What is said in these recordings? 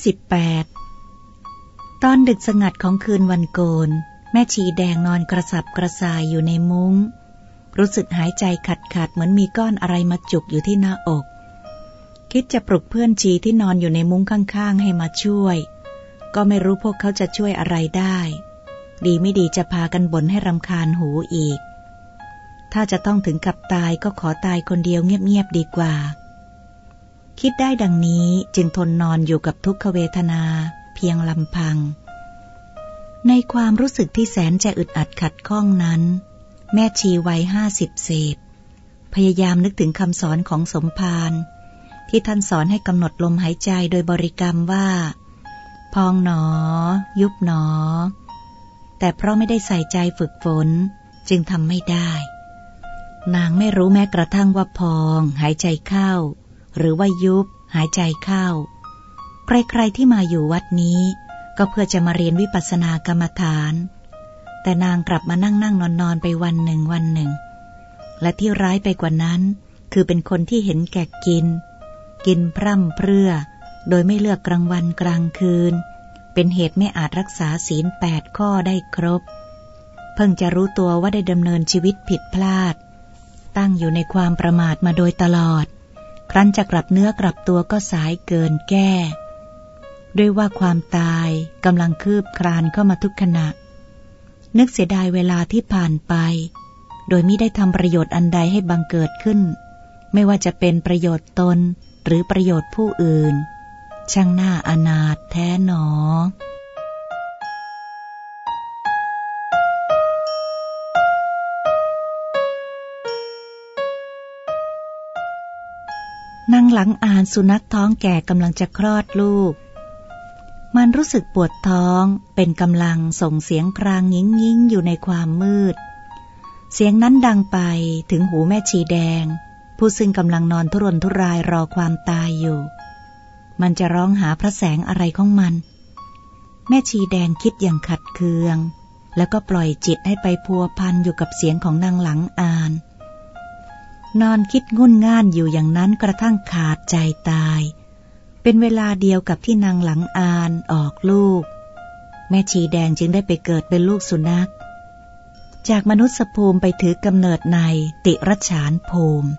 ่สิบแปดตอนดึกสงัดของคืนวันโกน แม่ชีแดงนอนกระสับกระส่ายอยู่ในมุง้ง รู้สึกหายใจขัดขัดเหมือนมีก้อนอะไรมาจุกอยู่ที่หน้าอก คิดจะปลุกเพื่อนชีที่นอนอยู่ในมุ้งข้างๆ ให้มาช่วย ก็ไม่รู้พวกเขาจะช่วยอะไรได้ ดีไม่ดีจะพากันบ่นให้รำคาญหูอีก ถ้าจะต้องถึงกับตายก็ขอตายคนเดียวเงียบๆดีกว่า คิดได้ดังนี้จึงทนนอนอยู่กับทุกขเวทนาเพียงลำพัง ในความรู้สึกที่แสนจะอึดอัดขัดข้องนั้น แม่ชีวัยห้าสิบเศษ พยายามนึกถึงคำสอนของสมภารที่ท่านสอนให้กำหนดลมหายใจโดยบริกรรมว่า พองหนอ ยุบหนอ แต่เพราะไม่ได้ใส่ใจฝึกฝน จึงทำไม่ได้ นางไม่รู้แม้กระทั่งว่าพอง หายใจเข้า หรือว่ายุบ หายใจเข้า ใครๆที่มาอยู่วัดนี้ ก็เพื่อจะมาเรียนวิปัสสนากรรมฐาน แต่นางกลับมานั่งนั่งนอนนอนไปวันหนึ่งวันหนึ่ง และที่ร้ายไปกว่านั้น คือเป็นคนที่เห็นแก่กิน กินพร่ำเพรื่อ โดยไม่เลือกกลางวันกลางคืน เป็นเหตุไม่อาจรักษาศีลแปดข้อได้ครบ เพิ่งจะรู้ตัวว่าได้ดำเนินชีวิตผิดพลาด ตั้งอยู่ในความประมาทมาโดยตลอด ครั้นจะกลับเนื้อกลับตัวก็สายเกินแก้ ด้วยว่าความตายกำลังคืบคลานเข้ามาทุกขณะ นึกเสียดายเวลาที่ผ่านไป โดยไม่ได้ทำประโยชน์อันใดให้บังเกิดขึ้น ไม่ว่าจะเป็นประโยชน์ตนหรือประโยชน์ผู้อื่น ช่างหน้าอนาถแท้หนอ หลังอ่านสุนัขท้องแก่กำลังจะคลอดลูก มันรู้สึกปวดท้องเป็นกำลังส่งเสียงครางยิงยิงอยู่ในความมืด เสียงนั้นดังไปถึงหูแม่ชีแดง ผู้ซึ่งกำลังนอนทุรนทุรายรอความตายอยู่ มันจะร้องหาพระแสงอะไรของมัน แม่ชีแดงคิดอย่างขัดเคือง แล้วก็ปล่อยจิตให้ไปพัวพันอยู่กับเสียงของนางหลังอ่าน นอนคิดงุ่นง่านอยู่อย่างนั้นกระทั่งขาดใจตาย เป็นเวลาเดียวกับที่นางหลังอานออกลูก แม่ชีแดงจึงได้ไปเกิดเป็นลูกสุนัข จากมนุษย์ภูมิไปถือกำเนิดในติรชานภูมิ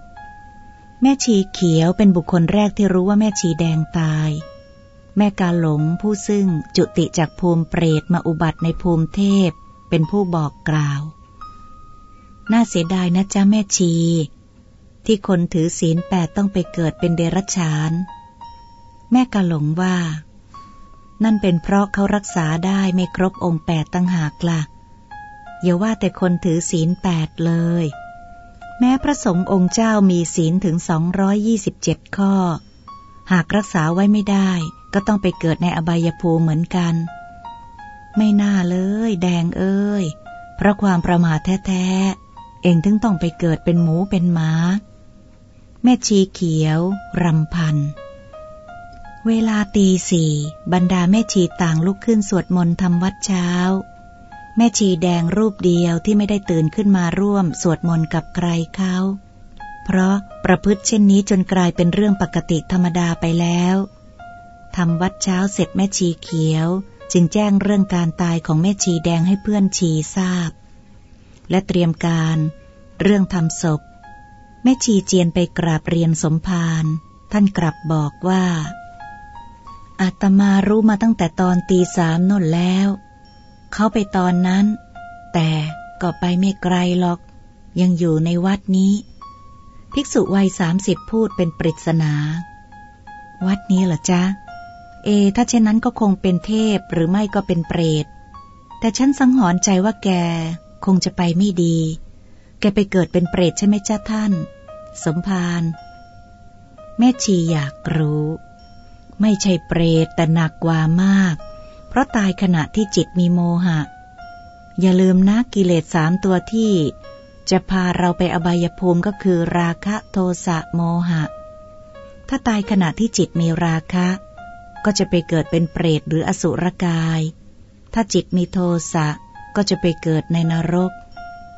แม่ชีเขียวเป็นบุคคลแรกที่รู้ว่าแม่ชีแดงตาย แม่กาหลงผู้ซึ่งจุติจากภูมิเปรตมาอุบัติในภูมิเทพเป็นผู้บอกกล่าว น่าเสียดายนะจ๊ะแม่ชี ที่คนถือศีลแปดต้องไปเกิดเป็นเดรัจฉาน แม่กะหลงว่า นั่นเป็นเพราะเขารักษาได้ไม่ครบองค์แปดตั้งหากละ่ะ อย่าว่าแต่คนถือศีลแปดเลย แม้พระสงฆ์องค์เจ้ามีศีลถึงสองร้อยยี่สิบเจ็ดข้อ หากรักษาไว้ไม่ได้ก็ต้องไปเกิดในอบายภูเหมือนกัน ไม่น่าเลย แดงเอ้ย เพราะความประมาทแท้ ๆ เองถึงต้องไปเกิดเป็นหมูเป็นหมา แม่ชีเขียว รำพัน เวลาตีสี่บรรดาแม่ชีต่างลุกขึ้นสวดมนต์ทำวัดเช้า แม่ชีแดงรูปเดียวที่ไม่ได้ตื่นขึ้นมาร่วม สวดมนต์กับใครเขา เพราะประพฤติเช่นนี้จนกลายเป็นเรื่องปกติธรรมดาไปแล้วทำวัดเช้าเสร็จแม่ชีเขียว จึงแจ้งเรื่องการตายของแม่ชีแดงให้เพื่อนชีทราบ และเตรียมการ เรื่องทำศพ แม่ชีเจียนไปกราบเรียนสมภารท่านกลับบอกว่าอาตมารู้มาตั้งแต่ตอนตีสามน่นแล้ว เขาไปตอนนั้น แต่ก็ไปไม่ไกลหรอก ยังอยู่ในวัดนี้ ภิกษุวัยสามสิบพูดเป็นปริศนา วัดนี้เหรอจ๊ะ เอ ถ้าเช่นนั้นก็คงเป็นเทพหรือไม่ก็เป็นเปรต แต่ฉันสังหรณ์ใจว่าแก คงจะไปไม่ดี แกไปเกิดเป็นเปรตใช่ไหมจ้าท่าน สมภารแม่ชีอยากรู้ ไม่ใช่เปรตแต่หนักกว่ามาก เพราะตายขณะที่จิตมีโมหะ อย่าลืมนะกิเลสสามตัวที่ จะพาเราไปอบายภูมิก็คือราคะโทสะโมหะ ถ้าตายขณะที่จิตมีราคะ ก็จะไปเกิดเป็นเปรตหรืออสุรกาย ถ้าจิตมีโทสะก็จะไปเกิดในนรก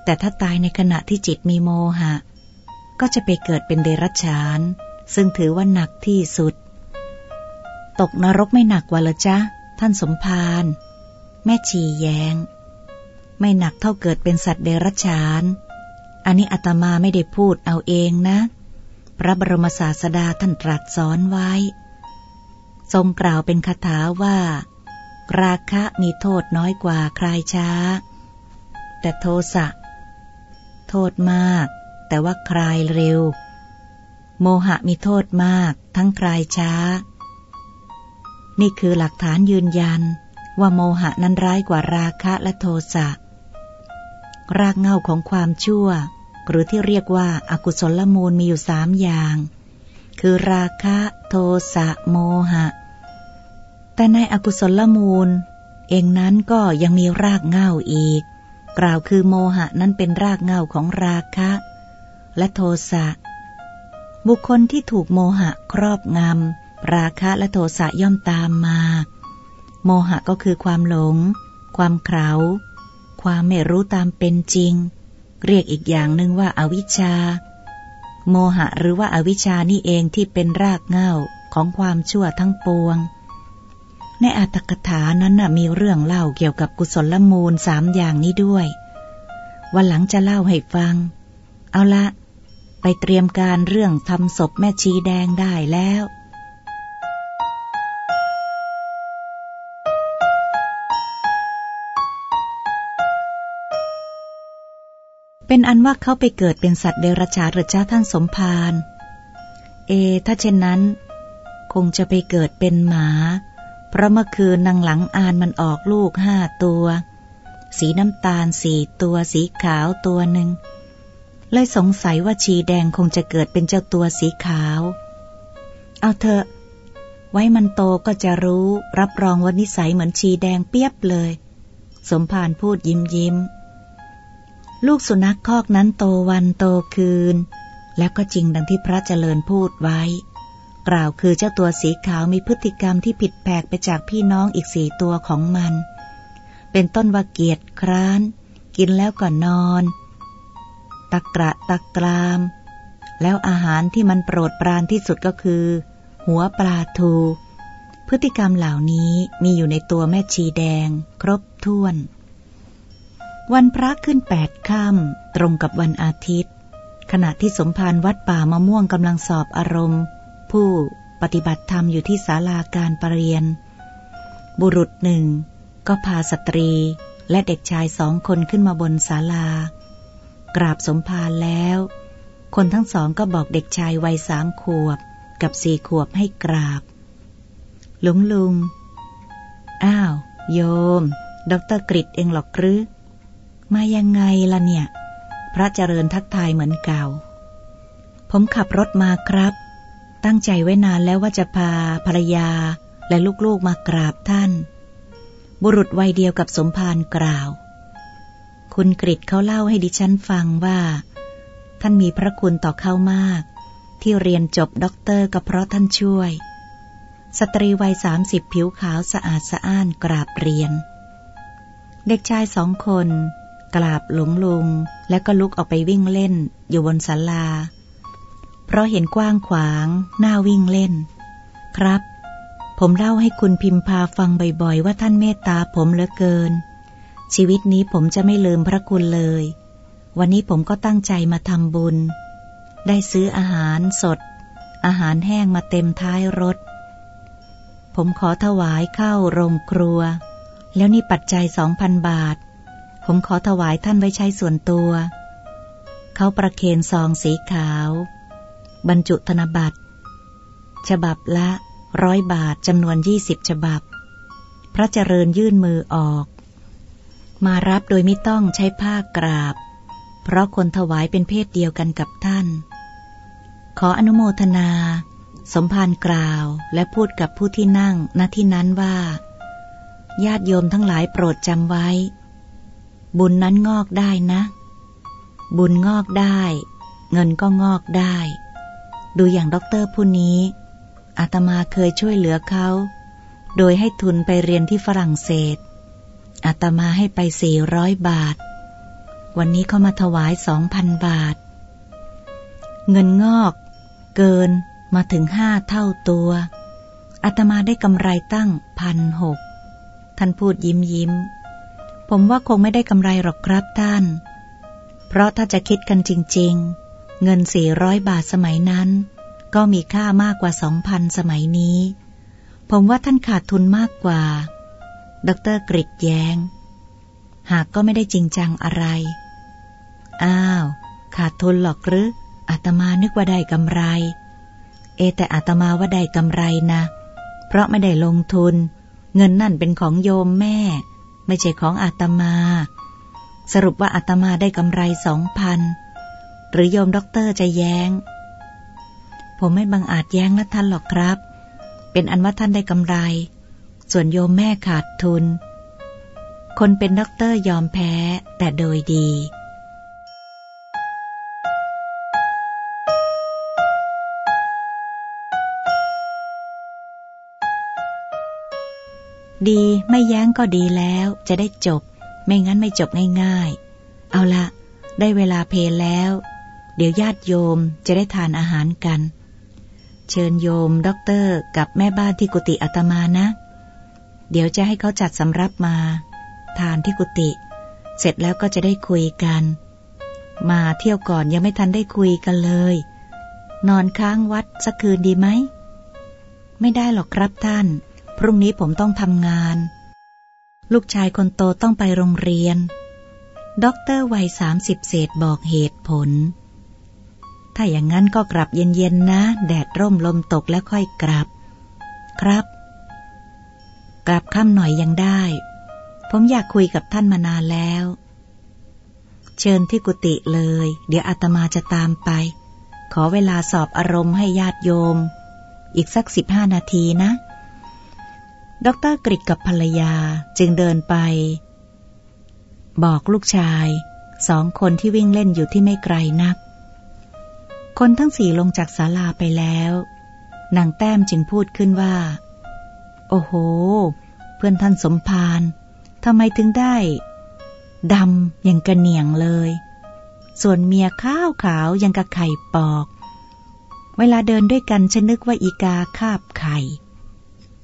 แต่ถ้าตายในขณะที่จิตมีโมหะ ก็จะไปเกิดเป็นเดรัจฉาน ซึ่งถือว่าหนักที่สุด ตกนรกไม่หนักกว่าหรอจ๊ะ ท่านสมภารแม่ชีแยงไม่หนักเท่าเกิดเป็นสัตว์เดรัจฉาน อันนี้อาตมาไม่ได้พูดเอาเองนะ พระบรมศาสดาท่านตรัสสอนไว้ ทรงกล่าวเป็นคาถาว่า ราคะมีโทษน้อยกว่าคลายช้า แต่โทสะ โทษมาก แต่ว่าคลายเร็ว โมหะมีโทษมาก ทั้งคลายช้า นี่คือหลักฐานยืนยัน ว่าโมหะนั้นร้ายกว่าราคะและโทสะ รากเง่าของความชั่ว หรือที่เรียกว่าอากุศลมูลมีอยู่สามอย่าง คือราคะโทสะโมหะ แต่ในอกุศลมูล เองนั้นก็ยังมีรากเง่าอีก กล่าวคือโมหะนั้นเป็นรากเง่าของราคะ และโทสะ บุคคลที่ถูกโมหะครอบงำ ราคะและโทสะย่อมตามมา โมหะก็คือความหลง ความเขลาความไม่รู้ตามเป็นจริง เรียกอีกอย่างหนึ่งว่าอาวิชชา โมหะหรือว่าอาวิชชานี่เองที่เป็นรากเหง้าของความชั่วทั้งปวง ในอัตถกถานั้นนะมีเรื่องเล่าเกี่ยวกับกุศลมูลสามอย่างนี้ด้วย วันหลังจะเล่าให้ฟัง เอาละ ไปเตรียมการเรื่องทำศพแม่ชีแดงได้แล้วเป็นอันว่าเขาไปเกิดเป็นสัตว์เดรัจฉานหรือจ้าท่านสมภาร เอ ถ้าเช่นนั้น คงจะไปเกิดเป็นหมา เพราะเมื่อคืนนางหลังอานมันออกลูกห้าตัว สีน้ำตาลสี่ตัวสีขาวตัวหนึ่งเลยสงสัยว่าชีแดงคงจะเกิดเป็นเจ้าตัวสีขาว เอาเถอะ ไว้มันโตก็จะรู้รับรองว่านิสัยเหมือนชีแดงเปียบเลย สมภารพูดยิ้มยิ้ม ลูกสุนัขคอกนั้นโตวันโตคืน แล้วก็จริงดังที่พระเจริญพูดไว้ กล่าวคือเจ้าตัวสีขาวมีพฤติกรรมที่ผิดแปลกไปจากพี่น้องอีกสี่ตัวของมัน เป็นต้นว่าเกียรติคร้าน กินแล้วก็นอน ตะกระตะกราม แล้วอาหารที่มันโปรดปรานที่สุดก็คือ หัวปลาทู พฤติกรรมเหล่านี้มีอยู่ในตัวแม่ชีแดง ครบถ้วน วันพระขึ้นแปดค่ำตรงกับวันอาทิตย์ ขณะที่สมภารวัดป่ามะม่วงกำลังสอบอารมณ์ ผู้ปฏิบัติธรรมอยู่ที่ศาลาการประเรียน บุรุษหนึ่ง ก็พาสตรีและเด็กชายสองคนขึ้นมาบนศาลา กราบสมภารแล้ว คนทั้งสองก็บอกเด็กชายวัยสามขวบ กับสี่ขวบให้กราบลุงลุง อ้าว โยม ดรกริดเองหรอกหรือ มายังไงล่ะเนี่ย พระเจริญทักทายเหมือนเก่า ผมขับรถมาครับ ตั้งใจไว้นานแล้วว่าจะพาภรรยาและลูกๆมากราบท่าน บุรุษวัยเดียวกับสมภารกล่าว คุณกริดเขาเล่าให้ดิฉันฟังว่า ท่านมีพระคุณต่อเขามาก ที่เรียนจบด็อกเตอร์ก็เพราะท่านช่วย สตรีวัยสามสิบผิวขาวสะอาดสะอ้านกราบเรียน เด็กชายสองคน กราบหลงลุง แล้วก็ลุกออกไปวิ่งเล่นอยู่บนศาลา เพราะเห็นกว้างขวางหน่าวิ่งเล่น ครับ ผมเล่าให้คุณพิมพาฟังบ่อยๆ ว่าท่านเมตตาผมเหลือเกิน ชีวิตนี้ผมจะไม่ลืมพระคุณเลย วันนี้ผมก็ตั้งใจมาทำบุญ ได้ซื้ออาหารสด อาหารแห้งมาเต็มท้ายรถ ผมขอถวายเข้าโรงครัว แล้วนี่ปัจจัยสองพันบาท ผมขอถวายท่านไว้ใช้ส่วนตัว เขาประเคนซองสีขาว บรรจุธนบัตร ฉบับละร้อยบาทจำนวนยี่สิบฉบับ พระเจริญยื่นมือออก มารับโดยไม่ต้องใช้ผ้ากราบ เพราะคนถวายเป็นเพศเดียวกันกับท่าน ขออนุโมทนา สมภารกล่าวและพูดกับผู้ที่นั่งณที่นั้นว่า ญาติโยมทั้งหลายโปรดจำไว้ บุญนั้นงอกได้นะ บุญงอกได้ เงินก็งอกได้ ดูอย่างด็อกเตอร์ผู้นี้ อาตมาเคยช่วยเหลือเขา โดยให้ทุนไปเรียนที่ฝรั่งเศส อาตมาให้ไปสี่ร้อยบาท วันนี้เขามาถวายสองพันบาท เงินงอก เกินมาถึงห้าเท่าตัวอาตมาได้กำไรตั้งพันหกท่านพูดยิ้มยิ้ม ผมว่าคงไม่ได้กำไรหรอกครับท่าน เพราะถ้าจะคิดกันจริง ๆ เงินสี่ร้อยบาทสมัยนั้น ก็มีค่ามากกว่าสองพันสมัยนี้ ผมว่าท่านขาดทุนมากกว่า ดรกริดแยง้ง หากก็ไม่ได้จริงจังอะไร อ้าว ขาดทุนหรอกหรืออาตมานึกว่าได้กำไร เอแต่อาตมาว่าได้กำไรนะ เพราะไม่ได้ลงทุน เงินนั่นเป็นของโยมแม่ ไม่ใช่ของอาตมา สรุปว่าอาตมาได้กำไรสองพัน หรือโยมด็อกเตอร์จะแย้ง ผมไม่บังอาจแย้งละท่านหรอกครับ เป็นอันว่าท่านได้กำไร ส่วนโยมแม่ขาดทุน คนเป็นด็อกเตอร์ยอมแพ้แต่โดยดีดีไม่แย้งก็ดีแล้วจะได้จบ ไม่งั้นไม่จบง่ายๆ เอาละ ได้เวลาเพลแล้ว เดี๋ยวญาติโยมจะได้ทานอาหารกัน เชิญโยมด็อกเตอร์กับแม่บ้านที่กุฏิอาตมานะ เดี๋ยวจะให้เขาจัดสำรับมา ทานที่กุฏิเสร็จแล้วก็จะได้คุยกัน มาเที่ยวก่อนยังไม่ทันได้คุยกันเลย นอนค้างวัดสักคืนดีไหม ไม่ได้หรอกครับท่าน พรุ่งนี้ผมต้องทำงาน ลูกชายคนโตต้องไปโรงเรียนด็อกเตอร์วัยสามสิบเศษบอกเหตุผล ถ้าอย่างนั้นก็กลับเย็นๆนะ แดดร่มลมตกแล้วค่อยกลับ ครับ กลับค่ำหน่อยยังได้ ผมอยากคุยกับท่านมานานแล้ว เชิญที่กุฏิเลย เดี๋ยวอาตมาจะตามไป ขอเวลาสอบอารมณ์ให้ญาติโยม อีกสักสิบห้านาทีนะ ดรกริกกับภรรยาจึงเดินไป บอกลูกชายสองคนที่วิ่งเล่นอยู่ที่ไม่ไกลนัก คนทั้งสี่ลงจากศาลาไปแล้วนางแต้มจึงพูดขึ้นว่า โอ้โห เพื่อนท่านสมภารทำไมถึงได้ดำอย่างกระเหนียงเลย ส่วนเมียข้าวขาวยังกระไข่ปอก เวลาเดินด้วยกันฉันนึกว่าอีกาคาบไข่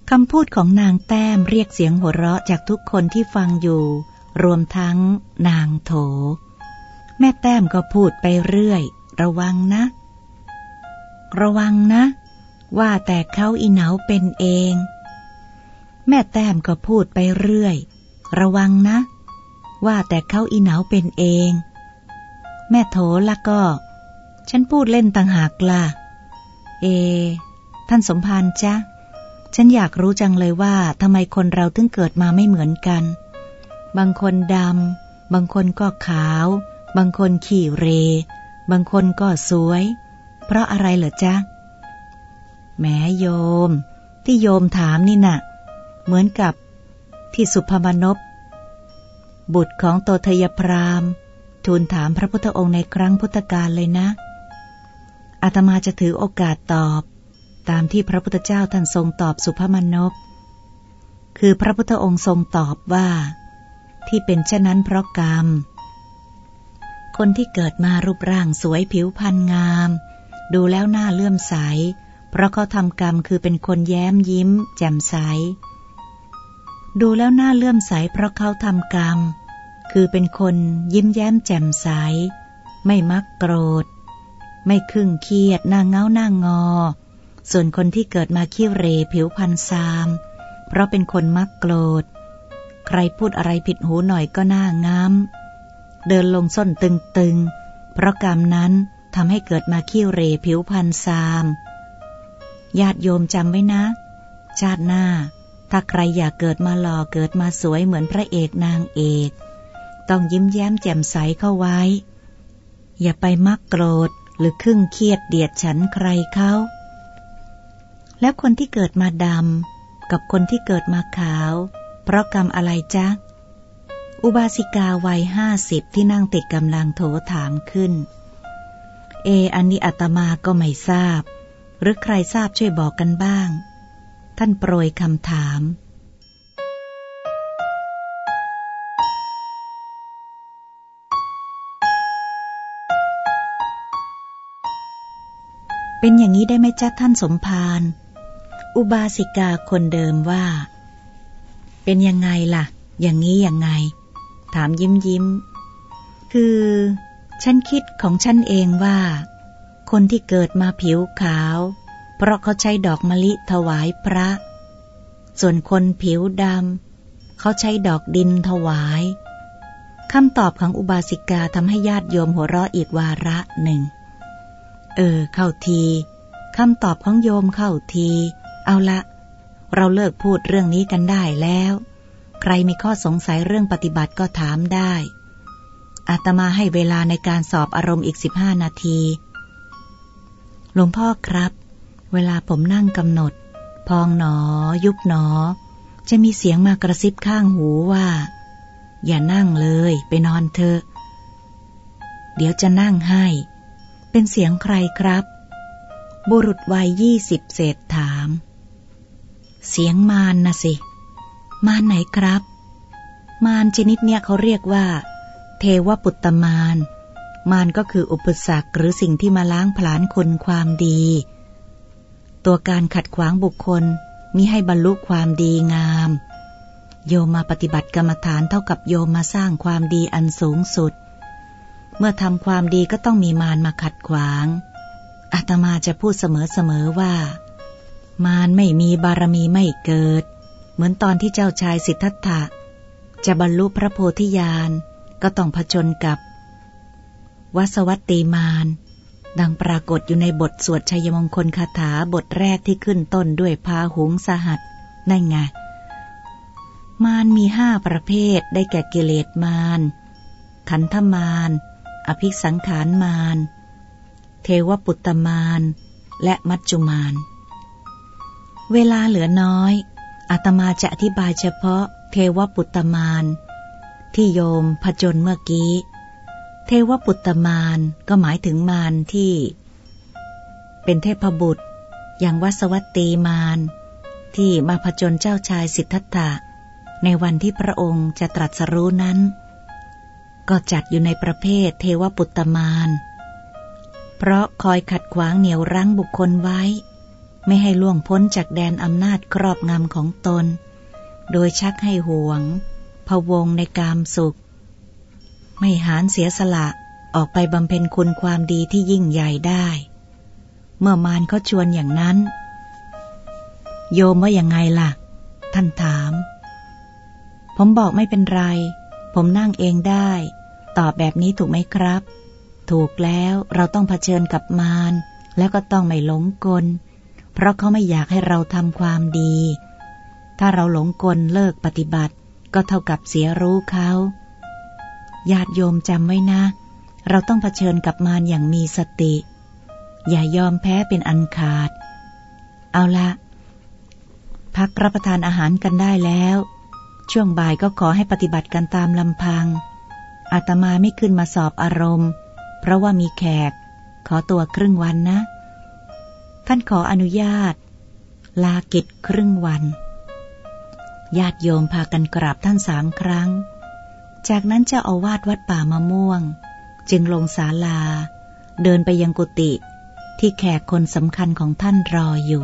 คำพูดของนางแต้มเรียกเสียงหัวเราะจากทุกคนที่ฟังอยู่ รวมทั้งนางโถ แม่แต้มก็พูดไปเรื่อย ระวังนะ ระวังนะ ว่าแต่เขาอีเหนาเป็นเอง แม่แต้มก็พูดไปเรื่อย ระวังนะ ว่าแต่เขาอีเหนาเป็นเอง แม่โถละก็ ฉันพูดเล่นต่างหากล่ะ เอ ท่านสมภารจ้ะฉันอยากรู้จังเลยว่าทำไมคนเราถึงเกิดมาไม่เหมือนกัน บางคนดำบางคนก็ขาว บางคนขี่เร บางคนก็สวย เพราะอะไรเหรอจ๊ะแม้โยม ที่โยมถามนี่นะ่ะ เหมือนกับที่สุภมนพบุตรของโตทยพรามทูลถามพระพุทธองค์ในครั้งพุทธกาลเลยนะ อาตมาจะถือโอกาสตอบ ตามที่พระพุทธเจ้าท่านทรงตอบสุภมนพคือพระพุทธองค์ทรงตอบว่า ที่เป็นเช่นนั้นเพราะกรรม คนที่เกิดมารูปร่างสวยผิวพรรณงาม ดูแล้วหน้าเลื่อมใส เพราะเขาทำกรรมคือเป็นคนแย้มยิ้ม แจ่มใส ดูแล้วหน้าเลื่อมใส เพราะเขาทำกรรม คือเป็นคนยิ้มแย้มแจ่มใส ไม่มักโกรธ ไม่คึ่งเครียดหน้าเงาหน้างอ ส่วนคนที่เกิดมาขี้เรผิวพันซาม เพราะเป็นคนมักโกรธ ใครพูดอะไรผิดหูหน่อยก็หน่างามเดินลงส้นตึงๆ เพราะกรรมนั้น ทำให้เกิดมาขี้เรผิวพันซาม ญาติโยมจำไว้นะ ชาติหน้า ถ้าใครอยากเกิดมาหล่อเกิดมาสวยเหมือนพระเอกนางเอก ต้องยิ้มแย้มแจ่มใสเข้าไว้ อย่าไปมักโกรธหรือครึ่งเครียดเดียดฉันใครเขา แล้วคนที่เกิดมาดำกับคนที่เกิดมาขาว เพราะกรรมอะไรจ๊ะ อุบาสิกาวัยห้าสิบที่นั่งติดกำลังโถถามขึ้น เอ อันนี้อาตมาก็ไม่ทราบ หรือใครทราบช่วยบอกกันบ้าง ท่านโปรยคำถาม เป็นอย่างนี้ได้ไหมจ๊ะท่านสมภารอุบาสิกาคนเดิมว่า เป็นยังไงล่ะ อย่างนี้ยังไง ถามยิ้มยิ้ม คือ ฉันคิดของฉันเองว่า คนที่เกิดมาผิวขาว เพราะเขาใช้ดอกมะลิถวายพระ ส่วนคนผิวดำเขาใช้ดอกดินถวายคำตอบของอุบาสิกาทำให้ญาติโยมหัวเราะอีกวาระหนึ่ง เออ เข้าทีคำตอบของโยมเข้าที เอาละ เราเลิกพูดเรื่องนี้กันได้แล้ว ใครมีข้อสงสัยเรื่องปฏิบัติก็ถามได้ อาตมาให้เวลาในการสอบอารมณ์อีกสิบห้านาที หลวงพ่อครับ เวลาผมนั่งกำหนด พองหนอ ยุบหนอ จะมีเสียงมากระซิบข้างหูว่า อย่านั่งเลย ไปนอนเถอะ เดี๋ยวจะนั่งให้ เป็นเสียงใครครับ บุรุษวัยยี่สิบเศษถาม เสียงมารนนะสิ มารไหนครับ มารชนิดเนี้ยเขาเรียกว่า เทวปุตตมารมารก็คืออุปสรรคหรือสิ่งที่มาล้างผลาญคนความดี ตัวการขัดขวางบุคคลมิให้บรรลุความดีงาม โยมาปฏิบัติกรรมฐานเท่ากับโยมมาสร้างความดีอันสูงสุด เมื่อทำความดีก็ต้องมีมารมาขัดขวาง อาตมาจะพูดเสมอๆว่า มารไม่มีบารมีไม่เกิด เหมือนตอนที่เจ้าชายสิทธัตถะจะบรรลุพระโพธิญาณ ก็ต้องผจญกับวสวัตตีมารดังปรากฏอยู่ในบทสวดชัยมงคลคาถาบทแรกที่ขึ้นต้นด้วยพาหุงสหัสนั่นไง มารมีห้าประเภทได้แก่กิเลสมาร ขันธมาร อภิสังขารมาร เทวปุตตมาร และมัจจุมาร เวลาเหลือน้อยอาตมาจะอธิบายเฉพาะเทวปุตตมาร ที่โยมผจญเมื่อกี้ เทวปุตตมารก็หมายถึงมารที่ เป็นเทพบุตร อย่างวัสวัตตีมารที่มาผจญเจ้าชายสิทธัตถะ ในวันที่พระองค์จะตรัสรู้นั้น ก็จัดอยู่ในประเภทเทวปุตตมารเพราะคอยขัดขวางเหนี่ยวรั้งบุคคลไว้ ไม่ให้ล่วงพ้นจากแดนอำนาจครอบงำของตน โดยชักให้ห่วง พวงในกามสุข ไม่หานเสียสละออกไปบำเพ็ญคุณความดีที่ยิ่งใหญ่ได้ เมื่อมารเขาชวนอย่างนั้น โยมว่าอยังไงล่ะ ท่านถาม ผมบอกไม่เป็นไร ผมนั่งเองได้ ตอบแบบนี้ถูกไหมครับ ถูกแล้วเราต้องเผชิญกับมารแล้วก็ต้องไม่หลงกล เพราะเขาไม่อยากให้เราทำความดี ถ้าเราหลงกลเลิกปฏิบัติ ก็เท่ากับเสียรู้เขาญาติโยมจำไว้นะ เราต้องเผชิญกับมารอย่างมีสติ อย่ายอมแพ้เป็นอันขาด เอาละ พักรับประทานอาหารกันได้แล้ว ช่วงบ่ายก็ขอให้ปฏิบัติกันตามลำพัง อาตมาไม่ขึ้นมาสอบอารมณ์ เพราะว่ามีแขก ขอตัวครึ่งวันนะ ท่านขออนุญาต ลากิจครึ่งวัน ญาติโยมพากันกราบท่านสามครั้ง จากนั้นเจ้าอาวาสวัดป่ามะม่วง จึงลงศาลา เดินไปยังกุฏิที่แขกคนสำคัญของท่านรออยู่